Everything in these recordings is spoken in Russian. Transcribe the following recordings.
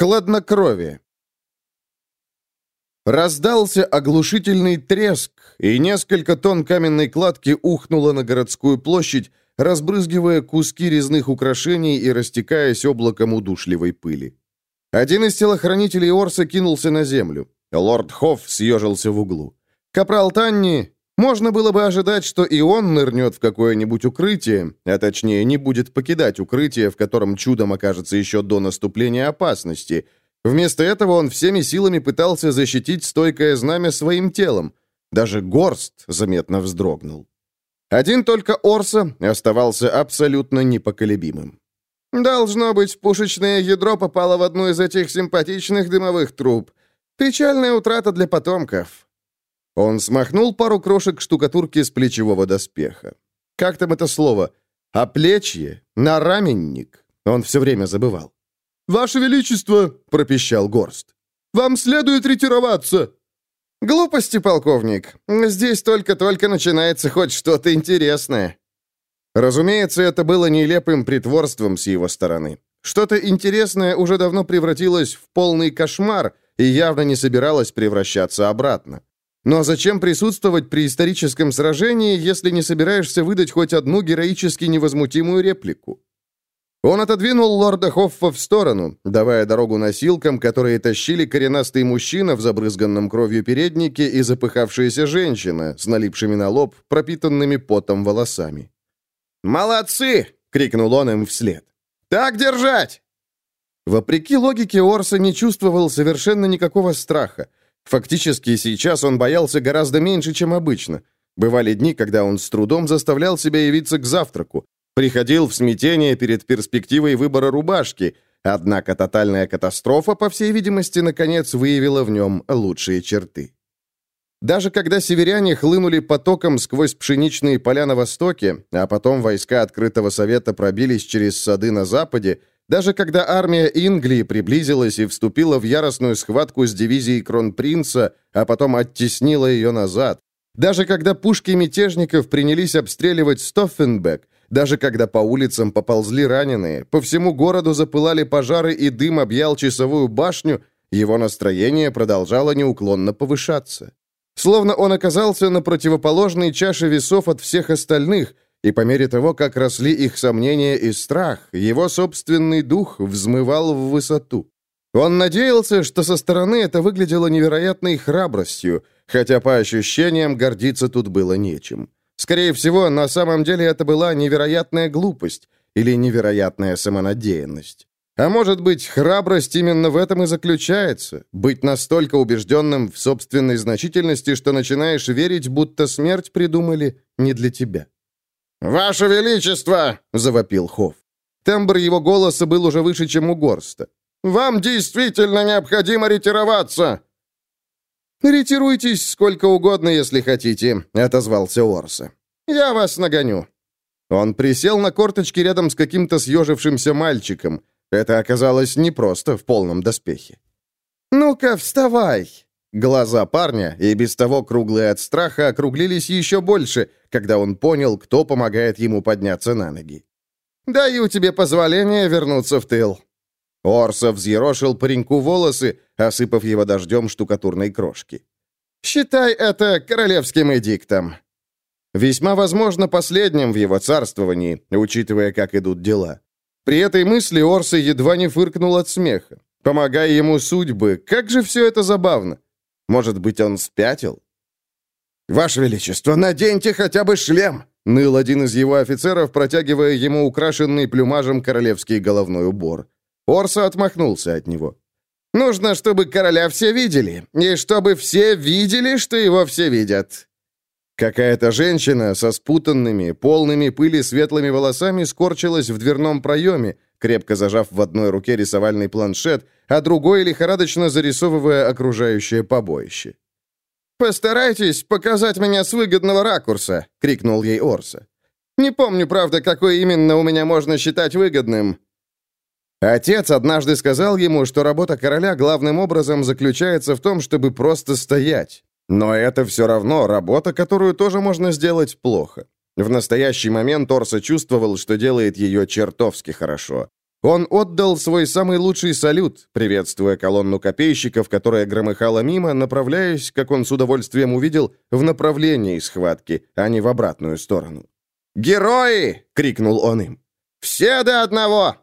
Хладнокровие. Раздался оглушительный треск, и несколько тонн каменной кладки ухнуло на городскую площадь, разбрызгивая куски резных украшений и растекаясь облаком удушливой пыли. Один из телохранителей Орса кинулся на землю. Лорд Хофф съежился в углу. Капрал Танни... Можно было бы ожидать, что и он нырнет в какое-нибудь укрытие, а точнее не будет покидать укрытие, в котором чудом окажется еще до наступления опасности. Вместо этого он всеми силами пытался защитить стойкое знамя своим телом. Даже горст заметно вздрогнул. Один только Орса оставался абсолютно непоколебимым. «Должно быть, пушечное ядро попало в одну из этих симпатичных дымовых труб. Печальная утрата для потомков». Он смахнул пару крошек штукатурки с плечевого доспеха. Как там это слово? «Оплечье? Нараменник?» Он все время забывал. «Ваше Величество!» — пропищал Горст. «Вам следует ретироваться!» «Глупости, полковник. Здесь только-только начинается хоть что-то интересное». Разумеется, это было нелепым притворством с его стороны. Что-то интересное уже давно превратилось в полный кошмар и явно не собиралось превращаться обратно. Но зачем присутствовать при историческом сражении, если не собираешься выдать хоть одну героически невозмутимую реплику? Он отодвинул лорда Хоффа в сторону, давая дорогу носилкам, которые тащили коренастый мужчина в забрызганном кровью переднике и запыхавшаяся женщина с налипшими на лоб, пропитанными потом волосами. «Молодцы!» — крикнул он им вслед. «Так держать!» Вопреки логике, Орса не чувствовал совершенно никакого страха. Фактически, сейчас он боялся гораздо меньше, чем обычно. Бывали дни, когда он с трудом заставлял себя явиться к завтраку, Приходил в смятение перед перспективой выбора рубашки, однако тотальная катастрофа, по всей видимости, наконец выявила в нем лучшие черты. Даже когда северяне хлынули потоком сквозь пшеничные поля на востоке, а потом войска открытого совета пробились через сады на западе, даже когда армия Инглии приблизилась и вступила в яростную схватку с дивизией Кронпринца, а потом оттеснила ее назад, даже когда пушки мятежников принялись обстреливать Стоффенбек, даже когда по улицам поползли раненые, по всему городу запылали пожары и дым объял часовую башню, его настроение продолжало неуклонно повышаться. Словно он оказался на противоположной чаше весов от всех остальных, и по мере того, как росли их сомнения и страх, его собственный дух взмывал в высоту. Он надеялся, что со стороны это выглядело невероятной храбростью, хотя по ощущениям гордиться тут было нечем. Скорее всего, на самом деле это была невероятная глупость или невероятная самонадеянность. А может быть, храбрость именно в этом и заключается, быть настолько убежденным в собственной значительности, что начинаешь верить, будто смерть придумали не для тебя. «Ваше Величество!» — завопил Хофф. Тембр его голоса был уже выше, чем у Горста. «Вам действительно необходимо ретироваться!» «Ретируйтесь сколько угодно, если хотите», — отозвался Орса. «Я вас нагоню». Он присел на корточки рядом с каким-то съежившимся мальчиком. Это оказалось непросто в полном доспехе. «Ну-ка, вставай!» Глаза парня, и без того круглые от страха, округлились еще больше, когда он понял, кто помогает ему подняться на ноги. «Даю тебе позволение вернуться в тыл». Орса взъерошил пареньку волосы, осыпав его дождем штукатурной крошки. «Считай это королевским эдиктом». Весьма возможно последним в его царствовании, учитывая, как идут дела. При этой мысли Орса едва не фыркнул от смеха. Помогая ему судьбы, как же все это забавно. Может быть, он спятил? «Ваше Величество, наденьте хотя бы шлем!» ныл один из его офицеров, протягивая ему украшенный плюмажем королевский головной убор. Орса отмахнулся от него. «Нужно, чтобы короля все видели, и чтобы все видели, что его все видят». Какая-то женщина со спутанными, полными пыли светлыми волосами скорчилась в дверном проеме, крепко зажав в одной руке рисовальный планшет, а другой лихорадочно зарисовывая окружающее побоище. «Постарайтесь показать меня с выгодного ракурса!» — крикнул ей Орса. «Не помню, правда, какой именно у меня можно считать выгодным. Отец однажды сказал ему, что работа короля главным образом заключается в том, чтобы просто стоять. Но это все равно работа, которую тоже можно сделать плохо. В настоящий момент Орса чувствовал, что делает ее чертовски хорошо. Он отдал свой самый лучший салют, приветствуя колонну копейщиков, которая громыхала мимо, направляясь, как он с удовольствием увидел, в направлении схватки, а не в обратную сторону. «Герои!» — крикнул он им. «Все до одного!»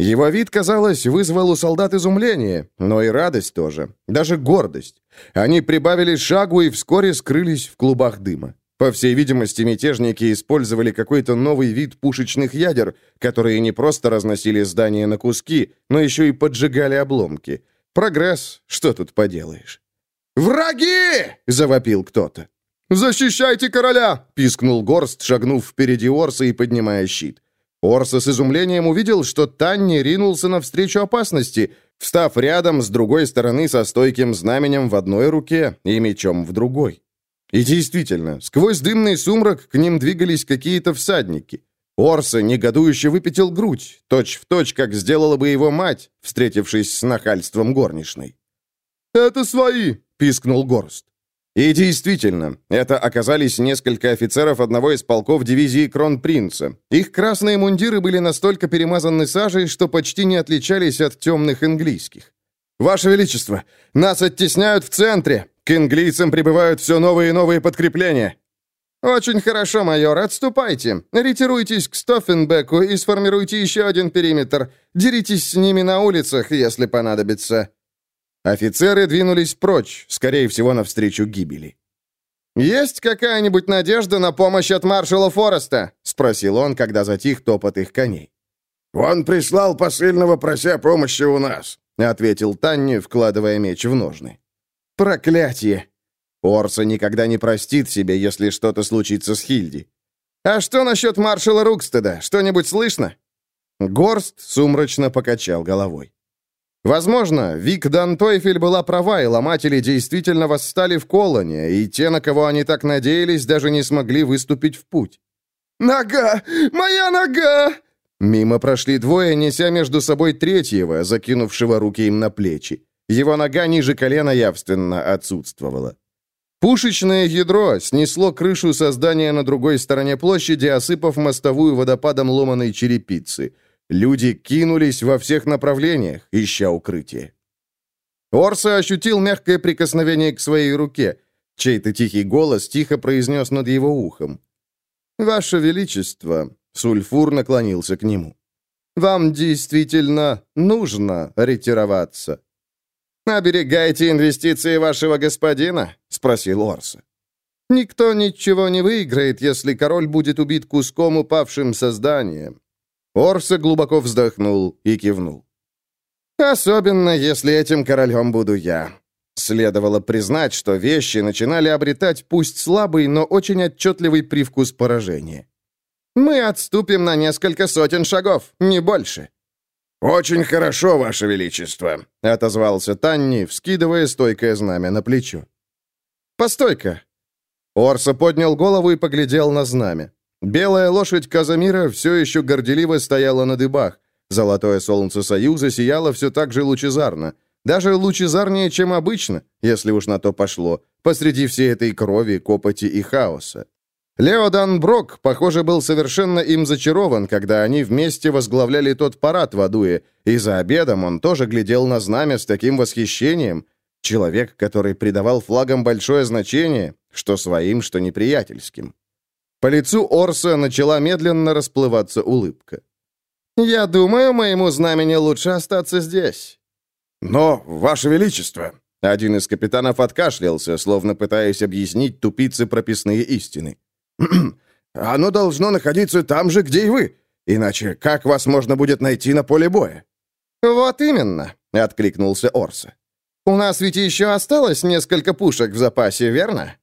Его вид, казалось, вызвал у солдат изумление, но и радость тоже, даже гордость. Они прибавили шагу и вскоре скрылись в клубах дыма. По всей видимости, мятежники использовали какой-то новый вид пушечных ядер, которые не просто разносили здания на куски, но еще и поджигали обломки. Прогресс, что тут поделаешь? «Враги!» — завопил кто-то. «Защищайте короля!» — пискнул Горст, шагнув впереди Орса и поднимая щит. Орса с изумлением увидел, что Танни ринулся навстречу опасности, встав рядом с другой стороны со стойким знаменем в одной руке и мечом в другой. И действительно, сквозь дымный сумрак к ним двигались какие-то всадники. Орса негодующе выпятил грудь, точь-в-точь, точь, как сделала бы его мать, встретившись с нахальством горничной. «Это свои!» — пискнул Горст. И действительно, это оказались несколько офицеров одного из полков дивизии Кронпринца. Их красные мундиры были настолько перемазаны сажей, что почти не отличались от темных английских. «Ваше Величество, нас оттесняют в центре! К английцам прибывают все новые и новые подкрепления!» «Очень хорошо, майор, отступайте. Ретируйтесь к Стоффенбеку и сформируйте еще один периметр. Деритесь с ними на улицах, если понадобится». Офицеры двинулись прочь, скорее всего, навстречу гибели. «Есть какая-нибудь надежда на помощь от маршала Фореста?» — спросил он, когда затих топот их коней. «Он прислал посыльного, прося помощи у нас», — ответил Танни, вкладывая меч в ножны. «Проклятие!» Орса никогда не простит себе, если что-то случится с Хильди. «А что насчет маршала Рукстеда? Что-нибудь слышно?» Горст сумрачно покачал головой. Возможно, Вик Дантойфель была права, и ломатели действительно восстали в Колоне, и те, на кого они так надеялись, даже не смогли выступить в путь. «Нога! Моя нога!» Мимо прошли двое, неся между собой третьего, закинувшего руки им на плечи. Его нога ниже колена явственно отсутствовала. Пушечное ядро снесло крышу создания на другой стороне площади, осыпав мостовую водопадом ломаной черепицы – Люди кинулись во всех направлениях, ища укрытие. Орса ощутил мягкое прикосновение к своей руке. Чей-то тихий голос тихо произнес над его ухом. «Ваше Величество!» — Сульфур наклонился к нему. «Вам действительно нужно ретироваться». «Оберегайте инвестиции вашего господина?» — спросил Орса. «Никто ничего не выиграет, если король будет убит куском упавшим созданием. Орса глубоко вздохнул и кивнул. «Особенно, если этим королем буду я». Следовало признать, что вещи начинали обретать пусть слабый, но очень отчетливый привкус поражения. «Мы отступим на несколько сотен шагов, не больше». «Очень хорошо, Ваше Величество», — отозвался Танни, вскидывая стойкое знамя на плечо. «Постой-ка». Орса поднял голову и поглядел на знамя. Белая лошадь Казамира все еще горделиво стояла на дыбах. Золотое солнце Союза сияло все так же лучезарно. Даже лучезарнее, чем обычно, если уж на то пошло, посреди всей этой крови, копоти и хаоса. Леодан Брок, похоже, был совершенно им зачарован, когда они вместе возглавляли тот парад в Адуе, и за обедом он тоже глядел на знамя с таким восхищением. Человек, который придавал флагам большое значение, что своим, что неприятельским. По лицу Орса начала медленно расплываться улыбка. «Я думаю, моему знамени лучше остаться здесь». «Но, Ваше Величество!» Один из капитанов откашлялся, словно пытаясь объяснить тупице прописные истины. «Оно должно находиться там же, где и вы. Иначе как вас можно будет найти на поле боя?» «Вот именно», — откликнулся Орса. «У нас ведь еще осталось несколько пушек в запасе, верно?»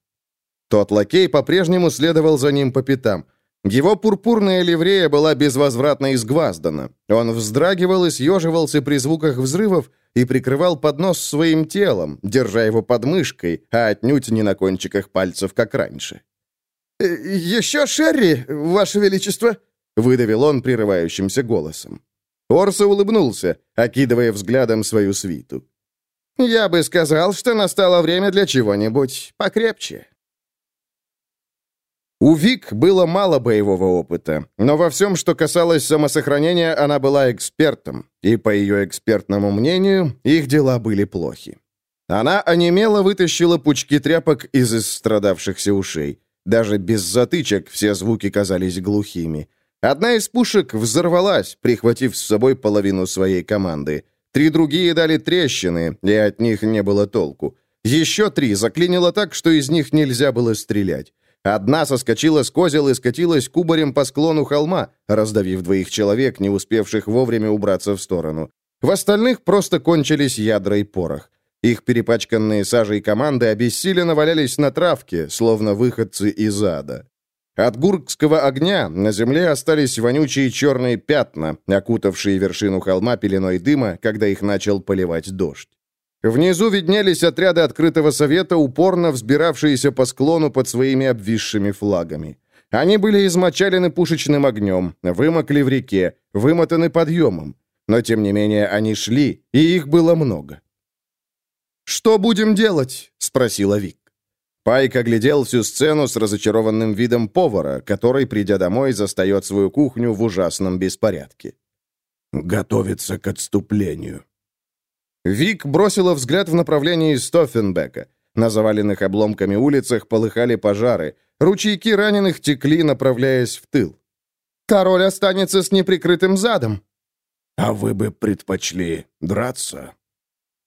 Тот лакей по-прежнему следовал за ним по пятам. Его пурпурная ливрея была безвозвратно изгваздана. Он вздрагивал и съеживался при звуках взрывов и прикрывал поднос своим телом, держа его под мышкой, а отнюдь не на кончиках пальцев, как раньше. «Э, «Еще Шерри, Ваше Величество!» — выдавил он прерывающимся голосом. Орса улыбнулся, окидывая взглядом свою свиту. «Я бы сказал, что настало время для чего-нибудь покрепче». У Вик было мало боевого опыта, но во всем, что касалось самосохранения, она была экспертом, и, по ее экспертному мнению, их дела были плохи. Она онемело вытащила пучки тряпок из истрадавшихся ушей. Даже без затычек все звуки казались глухими. Одна из пушек взорвалась, прихватив с собой половину своей команды. Три другие дали трещины, и от них не было толку. Еще три заклинило так, что из них нельзя было стрелять. Одна соскочила с козел и скатилась кубарем по склону холма, раздавив двоих человек, не успевших вовремя убраться в сторону. В остальных просто кончились ядра и порох. Их перепачканные сажей команды обессиленно валялись на травке, словно выходцы из ада. От гуркского огня на земле остались вонючие черные пятна, окутавшие вершину холма пеленой дыма, когда их начал поливать дождь. Внизу виднелись отряды открытого совета, упорно взбиравшиеся по склону под своими обвисшими флагами. Они были измочалены пушечным огнем, вымокли в реке, вымотаны подъемом. Но, тем не менее, они шли, и их было много. «Что будем делать?» — спросила Вик. Пайк оглядел всю сцену с разочарованным видом повара, который, придя домой, застает свою кухню в ужасном беспорядке. «Готовится к отступлению», Вик бросила взгляд в направлении Стоффенбека. На заваленных обломками улицах полыхали пожары. Ручейки раненых текли, направляясь в тыл. «Король останется с неприкрытым задом». «А вы бы предпочли драться?»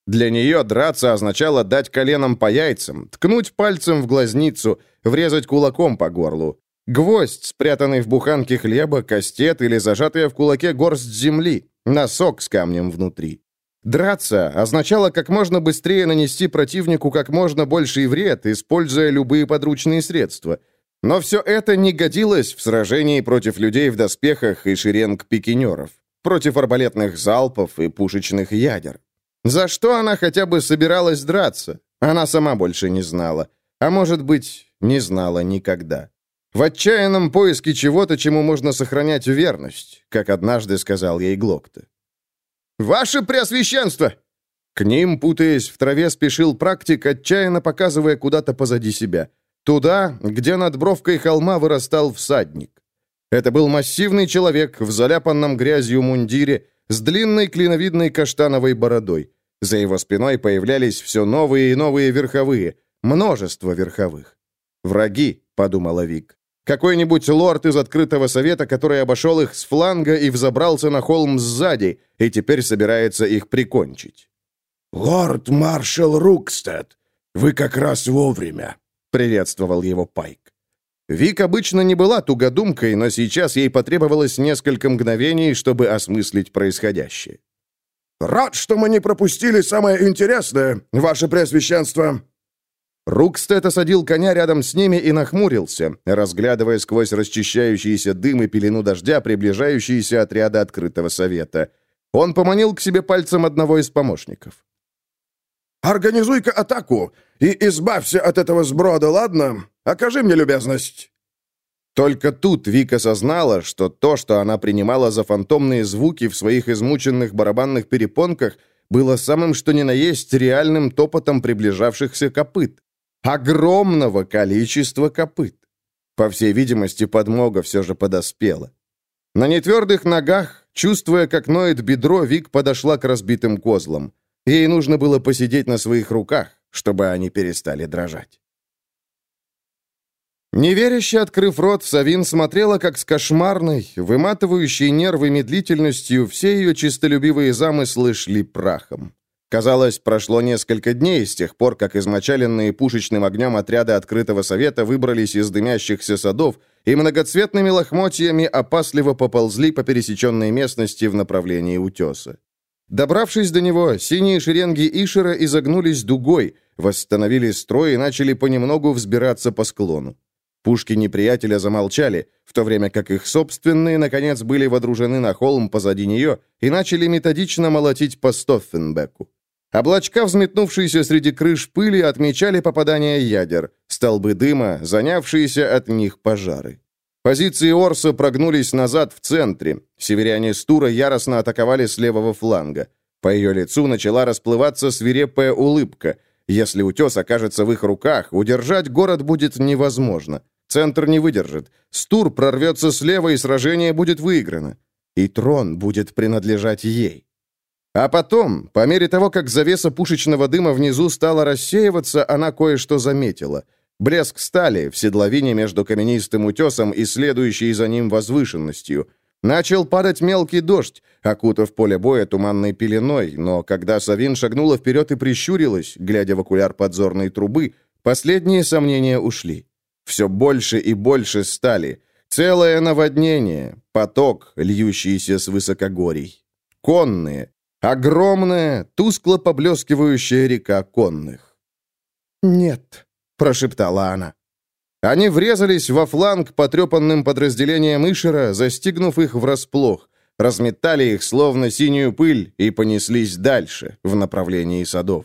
Для нее драться означало дать коленом по яйцам, ткнуть пальцем в глазницу, врезать кулаком по горлу. Гвоздь, спрятанный в буханке хлеба, кастет или зажатая в кулаке горсть земли, носок с камнем внутри. Драться означало как можно быстрее нанести противнику как можно больший вред, используя любые подручные средства. Но все это не годилось в сражении против людей в доспехах и шеренг пикинеров, против арбалетных залпов и пушечных ядер. За что она хотя бы собиралась драться? Она сама больше не знала. А может быть, не знала никогда. В отчаянном поиске чего-то, чему можно сохранять верность, как однажды сказал ей Глокта. «Ваше Преосвященство!» К ним, путаясь в траве, спешил практик, отчаянно показывая куда-то позади себя. Туда, где над бровкой холма вырастал всадник. Это был массивный человек в заляпанном грязью мундире с длинной клиновидной каштановой бородой. За его спиной появлялись все новые и новые верховые, множество верховых. «Враги», — подумала Вик. Какой-нибудь лорд из открытого совета, который обошел их с фланга и взобрался на холм сзади, и теперь собирается их прикончить. «Лорд-маршал Рукстед, вы как раз вовремя», — приветствовал его Пайк. Вик обычно не была тугодумкой, но сейчас ей потребовалось несколько мгновений, чтобы осмыслить происходящее. «Рад, что мы не пропустили самое интересное, ваше Преосвященство», Рукстед осадил коня рядом с ними и нахмурился, разглядывая сквозь расчищающийся дым и пелену дождя приближающиеся отряды открытого совета. Он поманил к себе пальцем одного из помощников. «Организуй-ка атаку и избавься от этого сброда, ладно? Окажи мне любезность». Только тут Вика осознала, что то, что она принимала за фантомные звуки в своих измученных барабанных перепонках, было самым что ни на есть реальным топотом приближавшихся копыт. Огромного количества копыт. По всей видимости, подмога все же подоспела. На нетвердых ногах, чувствуя, как ноет бедро, Вик подошла к разбитым козлам. Ей нужно было посидеть на своих руках, чтобы они перестали дрожать. Неверяще открыв рот, Савин смотрела, как с кошмарной, выматывающей нервы медлительностью все ее чистолюбивые замыслы шли прахом. Казалось, прошло несколько дней с тех пор, как измочаленные пушечным огнем отряды открытого совета выбрались из дымящихся садов и многоцветными лохмотьями опасливо поползли по пересеченной местности в направлении утеса. Добравшись до него, синие шеренги Ишера изогнулись дугой, восстановили строй и начали понемногу взбираться по склону. Пушки неприятеля замолчали, в то время как их собственные, наконец, были водружены на холм позади нее и начали методично молотить по Стоффенбеку. Облачка, взметнувшиеся среди крыш пыли, отмечали попадание ядер, столбы дыма, занявшиеся от них пожары. Позиции Орса прогнулись назад в центре. Северяне Стура яростно атаковали с левого фланга. По ее лицу начала расплываться свирепая улыбка. Если утес окажется в их руках, удержать город будет невозможно. центр не выдержит. Стур прорвется слева, и сражение будет выиграно. И трон будет принадлежать ей. А потом, по мере того, как завеса пушечного дыма внизу стала рассеиваться, она кое-что заметила. Блеск стали в седловине между каменистым утесом и следующей за ним возвышенностью. Начал падать мелкий дождь, окутав поле боя туманной пеленой, но когда Савин шагнула вперед и прищурилась, глядя в окуляр подзорной трубы, последние сомнения ушли. Все больше и больше стали. Целое наводнение, поток, льющийся с высокогорий. Конные, огромная, тускло поблескивающая река конных. «Нет», — прошептала она. Они врезались во фланг потрепанным подразделением Ишера, застигнув их врасплох, разметали их словно синюю пыль и понеслись дальше, в направлении садов.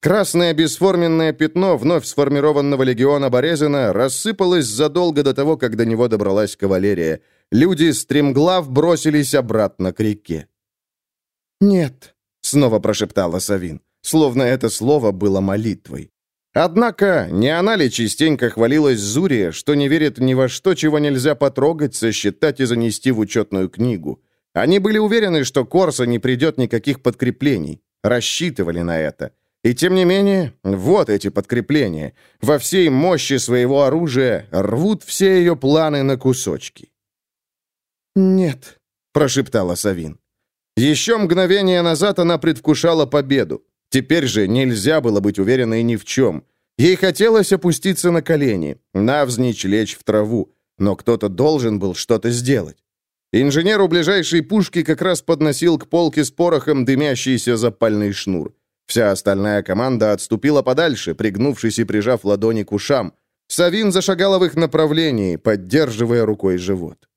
Красное бесформенное пятно вновь сформированного легиона Борезина рассыпалось задолго до того, как до него добралась кавалерия. Люди стремглав бросились обратно к реке. «Нет», — снова прошептала Савин, словно это слово было молитвой. Однако, не она ли частенько хвалилась Зурия, что не верит ни во что, чего нельзя потрогать, сосчитать и занести в учетную книгу? Они были уверены, что Корса не придет никаких подкреплений. Рассчитывали на это. И тем не менее, вот эти подкрепления. Во всей мощи своего оружия рвут все ее планы на кусочки. «Нет», — прошептала Савин. Еще мгновение назад она предвкушала победу. Теперь же нельзя было быть уверенной ни в чем. Ей хотелось опуститься на колени, навзничь лечь в траву, но кто-то должен был что-то сделать. Инженер у ближайшей пушки как раз подносил к полке с порохом дымящийся запальный шнур. Вся остальная команда отступила подальше, пригнувшись и прижав ладони к ушам. Савин зашагала в их направлении, поддерживая рукой живот.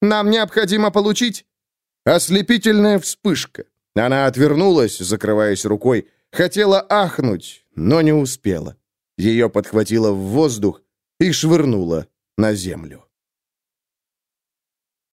«Нам необходимо получить...» Ослепительная вспышка. Она отвернулась, закрываясь рукой, Хотела ахнуть, но не успела. Ее подхватило в воздух и швырнуло на землю.